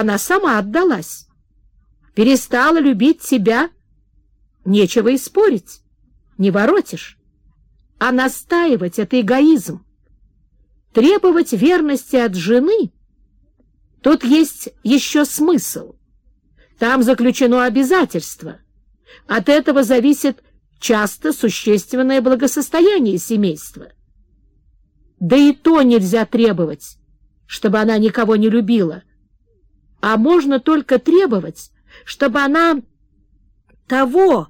она сама отдалась. Перестала любить тебя. Нечего и спорить, не воротишь. А настаивать — это эгоизм. Требовать верности от жены — тут есть еще смысл. Там заключено обязательство. От этого зависит часто существенное благосостояние семейства. Да и то нельзя требовать, чтобы она никого не любила. А можно только требовать, чтобы она того,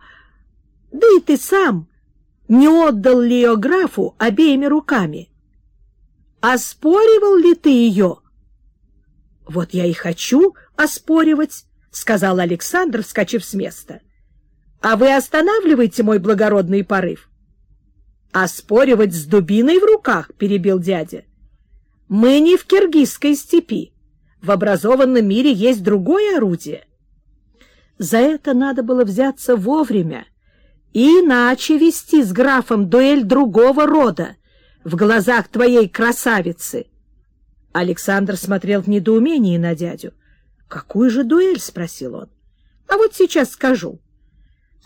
да и ты сам, не отдал ли ее графу обеими руками. Оспоривал ли ты ее? — Вот я и хочу оспоривать, — сказал Александр, вскочив с места. — А вы останавливаете мой благородный порыв? — Оспоривать с дубиной в руках, — перебил дядя. — Мы не в киргизской степи. В образованном мире есть другое орудие. За это надо было взяться вовремя, иначе вести с графом дуэль другого рода в глазах твоей красавицы. Александр смотрел в недоумении на дядю. — Какую же дуэль? — спросил он. — А вот сейчас скажу.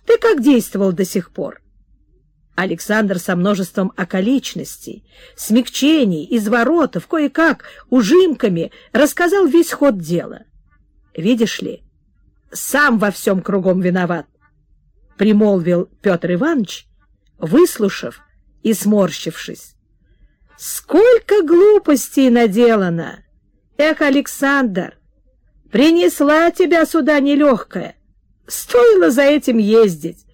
Ты как действовал до сих пор? Александр со множеством околичностей, смягчений, изворотов, кое-как, ужимками рассказал весь ход дела. Видишь ли, сам во всем кругом виноват, — примолвил Петр Иванович, выслушав и сморщившись. Сколько глупостей наделано! Эх, Александр, принесла тебя сюда нелегкая. Стоило за этим ездить.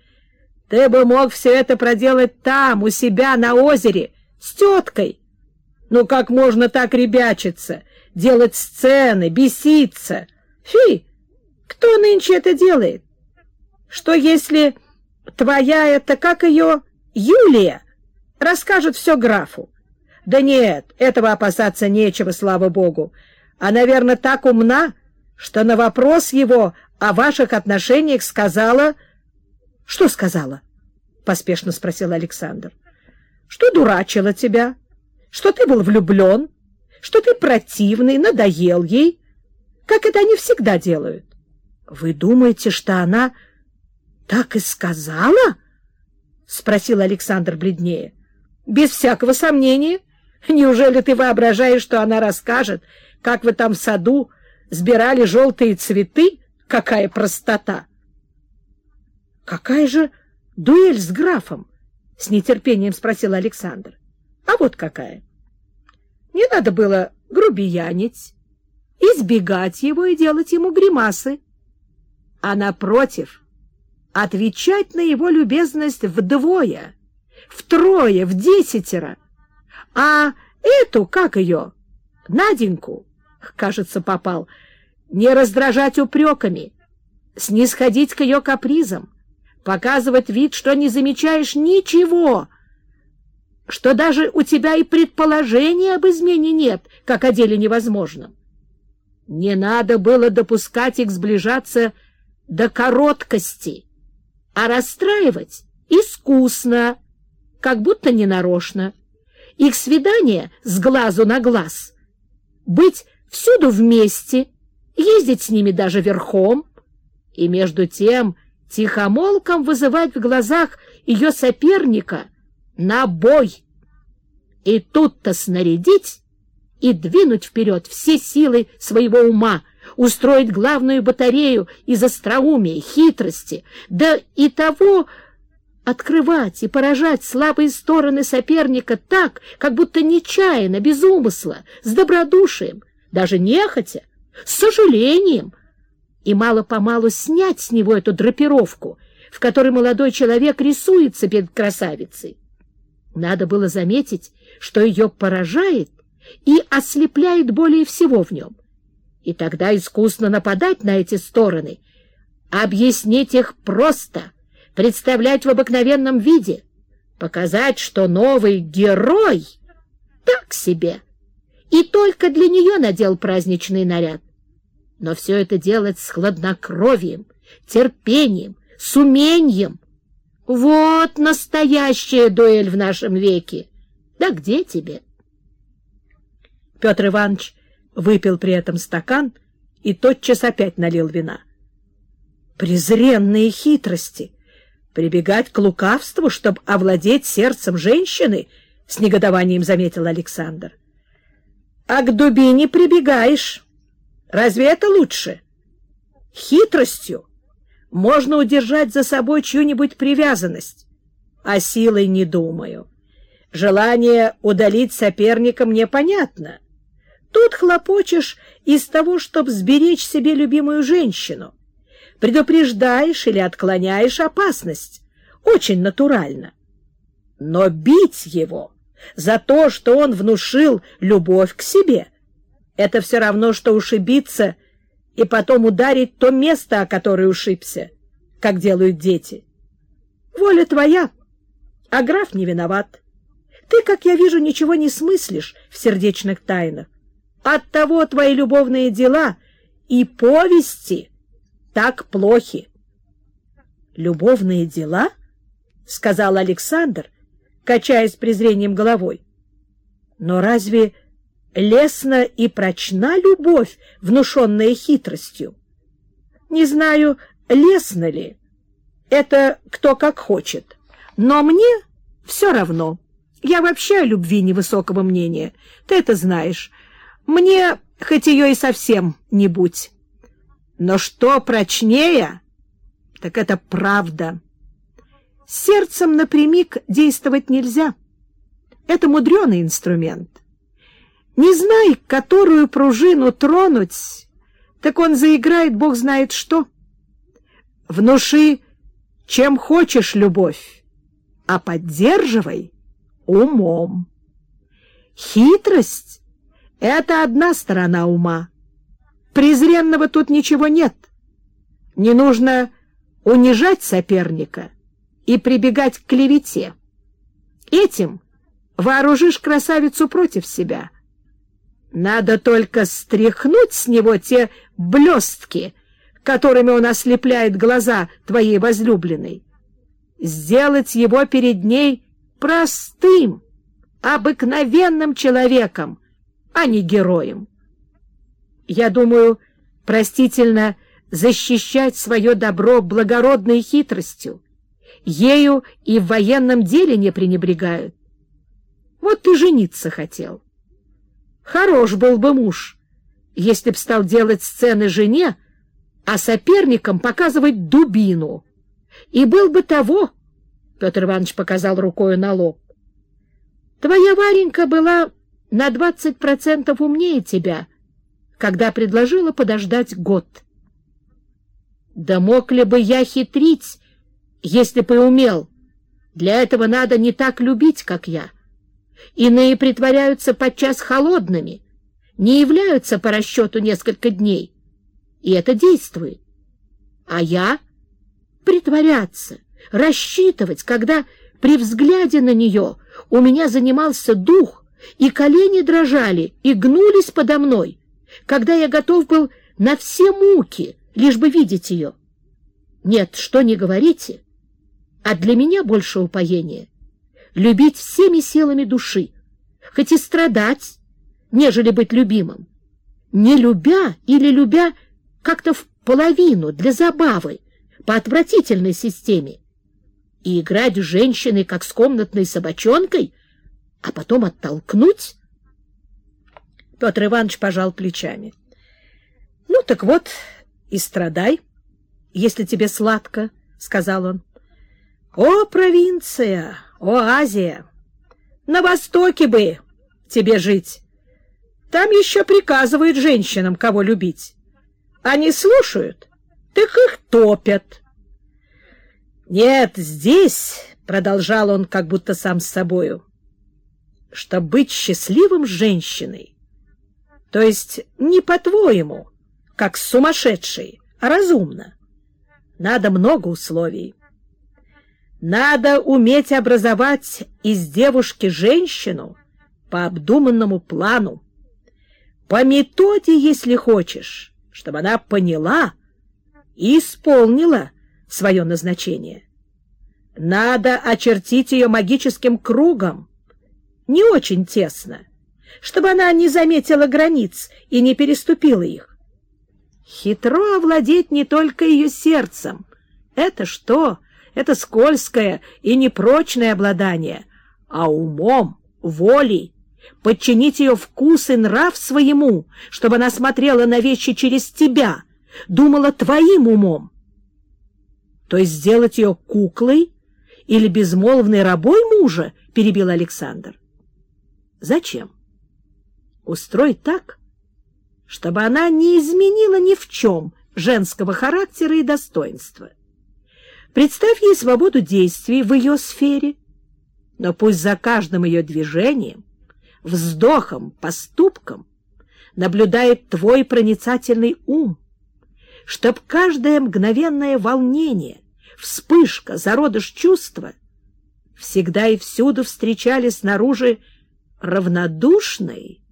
Ты бы мог все это проделать там, у себя на озере, с теткой. Ну, как можно так ребячиться, делать сцены, беситься? Фи! Кто нынче это делает? Что если твоя это, как ее, Юлия, расскажет все графу? Да нет, этого опасаться нечего, слава богу. А, наверное, так умна, что на вопрос его о ваших отношениях сказала... — Что сказала? — поспешно спросил Александр. — Что дурачила тебя, что ты был влюблен, что ты противный, надоел ей, как это они всегда делают. — Вы думаете, что она так и сказала? — спросил Александр бледнее. — Без всякого сомнения. Неужели ты воображаешь, что она расскажет, как вы там в саду сбирали желтые цветы? Какая простота! — Какая же дуэль с графом? — с нетерпением спросил Александр. — А вот какая. Не надо было грубиянить, избегать его и делать ему гримасы а, напротив, отвечать на его любезность вдвое, втрое, в десятеро. А эту, как ее, Наденьку, кажется, попал, не раздражать упреками, снисходить к ее капризам, показывать вид, что не замечаешь ничего, что даже у тебя и предположения об измене нет, как о деле невозможном. Не надо было допускать их сближаться до короткости, а расстраивать искусно, как будто ненарочно. Их свидание с глазу на глаз, быть всюду вместе, ездить с ними даже верхом, и между тем тихомолком вызывать в глазах ее соперника на бой. И тут-то снарядить и двинуть вперед все силы своего ума — устроить главную батарею из остроумия, хитрости, да и того открывать и поражать слабые стороны соперника так, как будто нечаянно, без умысла, с добродушием, даже нехотя, с сожалением, и мало-помалу снять с него эту драпировку, в которой молодой человек рисуется перед красавицей. Надо было заметить, что ее поражает и ослепляет более всего в нем — и тогда искусно нападать на эти стороны, объяснить их просто, представлять в обыкновенном виде, показать, что новый герой так себе, и только для нее надел праздничный наряд. Но все это делать с хладнокровием, терпением, с умением. Вот настоящая дуэль в нашем веке. Да где тебе? Петр Иванович выпил при этом стакан и тотчас опять налил вина. Презренные хитрости! Прибегать к лукавству, чтобы овладеть сердцем женщины, — с негодованием заметил Александр. — А к дубине прибегаешь. Разве это лучше? Хитростью можно удержать за собой чью-нибудь привязанность, а силой не думаю. Желание удалить соперника мне понятно. Тут хлопочешь из того, чтобы сберечь себе любимую женщину. Предупреждаешь или отклоняешь опасность. Очень натурально. Но бить его за то, что он внушил любовь к себе, это все равно, что ушибиться и потом ударить то место, о которое ушибся, как делают дети. Воля твоя, а граф не виноват. Ты, как я вижу, ничего не смыслишь в сердечных тайнах. Оттого твои любовные дела и повести так плохи. «Любовные дела?» — сказал Александр, качая с презрением головой. «Но разве лесна и прочна любовь, внушенная хитростью? Не знаю, лестно ли. Это кто как хочет. Но мне все равно». Я вообще о любви невысокого мнения. Ты это знаешь. Мне хоть ее и совсем не будь. Но что прочнее, так это правда. Сердцем напрямик действовать нельзя. Это мудреный инструмент. Не знай, которую пружину тронуть, так он заиграет бог знает что. Внуши, чем хочешь любовь, а поддерживай — умом. Хитрость — это одна сторона ума. Презренного тут ничего нет. Не нужно унижать соперника и прибегать к клевете. Этим вооружишь красавицу против себя. Надо только стряхнуть с него те блестки, которыми он ослепляет глаза твоей возлюбленной, сделать его перед ней простым, обыкновенным человеком, а не героем. Я думаю, простительно защищать свое добро благородной хитростью. Ею и в военном деле не пренебрегают. Вот ты жениться хотел. Хорош был бы муж, если б стал делать сцены жене, а соперникам показывать дубину. И был бы того, Петр Иванович показал рукою на лоб. Твоя Варенька была на двадцать процентов умнее тебя, когда предложила подождать год. Да мог ли бы я хитрить, если бы умел? Для этого надо не так любить, как я. Иные притворяются подчас холодными, не являются по расчету несколько дней, и это действует. А я притворяться, рассчитывать, когда при взгляде на нее у меня занимался дух, и колени дрожали и гнулись подо мной, когда я готов был на все муки, лишь бы видеть ее. Нет, что не говорите, а для меня больше упоения — любить всеми силами души, хоть и страдать, нежели быть любимым. Не любя или любя как-то в половину для забавы, по отвратительной системе, и играть с женщиной, как с комнатной собачонкой, а потом оттолкнуть? Петр Иванович пожал плечами. — Ну, так вот, и страдай, если тебе сладко, — сказал он. — О, провинция, о, Азия! На Востоке бы тебе жить. Там еще приказывают женщинам, кого любить. Они слушают, так их топят. Нет, здесь, — продолжал он как будто сам с собою, — что быть счастливым женщиной, то есть не по-твоему, как сумасшедший, а разумно, надо много условий. Надо уметь образовать из девушки женщину по обдуманному плану, по методе, если хочешь, чтобы она поняла и исполнила свое назначение. Надо очертить ее магическим кругом, не очень тесно, чтобы она не заметила границ и не переступила их. Хитро овладеть не только ее сердцем. Это что? Это скользкое и непрочное обладание, а умом, волей, подчинить ее вкус и нрав своему, чтобы она смотрела на вещи через тебя, думала твоим умом. То есть сделать ее куклой или безмолвной рабой мужа, перебил Александр. Зачем? Устроить так, чтобы она не изменила ни в чем женского характера и достоинства. Представь ей свободу действий в ее сфере, но пусть за каждым ее движением, вздохом, поступком наблюдает твой проницательный ум, чтоб каждое мгновенное волнение, вспышка, зародыш чувства всегда и всюду встречали снаружи равнодушный,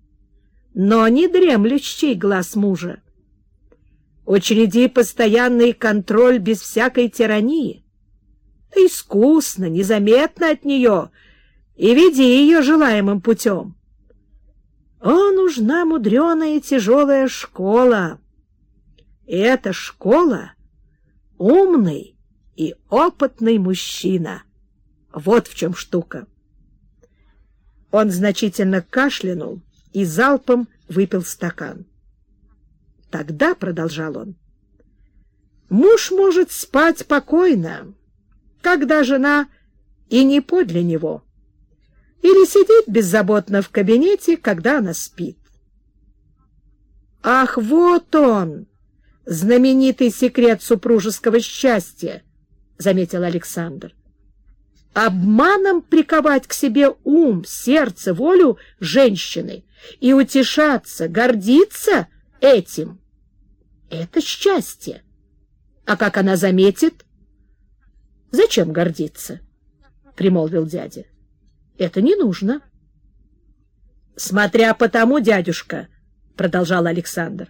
но не дремлющий глаз мужа. Учреди постоянный контроль без всякой тирании. Искусно, незаметно от нее, и веди ее желаемым путем. О, нужна мудреная и тяжелая школа. И эта школа — умный и опытный мужчина. Вот в чем штука. Он значительно кашлянул и залпом выпил стакан. Тогда, — продолжал он, — муж может спать покойно, когда жена и не подле него, или сидеть беззаботно в кабинете, когда она спит. Ах, вот он, знаменитый секрет супружеского счастья, — заметил Александр обманом приковать к себе ум, сердце, волю женщины и утешаться, гордиться этим. Это счастье. А как она заметит? Зачем гордиться? — примолвил дядя. — Это не нужно. — Смотря по тому, дядюшка, — продолжал Александр,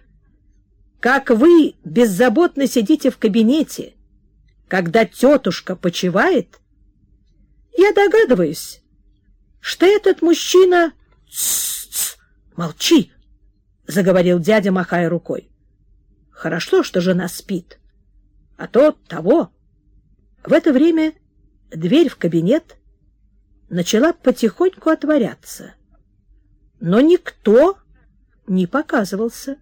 — как вы беззаботно сидите в кабинете, когда тетушка почивает — я догадываюсь, что этот мужчина... — молчи! — заговорил дядя, махая рукой. — Хорошо, что жена спит. А то того. В это время дверь в кабинет начала потихоньку отворяться. Но никто не показывался.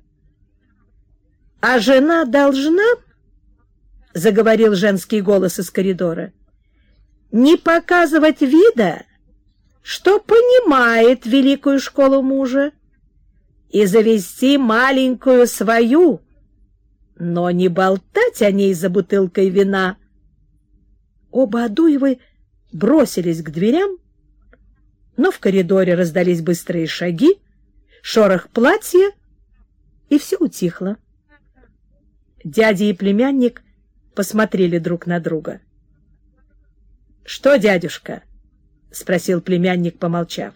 — А жена должна, — заговорил женский голос из коридора, — не показывать вида, что понимает великую школу мужа, и завести маленькую свою, но не болтать о ней за бутылкой вина. Оба Адуевы бросились к дверям, но в коридоре раздались быстрые шаги, шорох платья, и все утихло. Дядя и племянник посмотрели друг на друга —— Что, дядюшка? — спросил племянник, помолчав.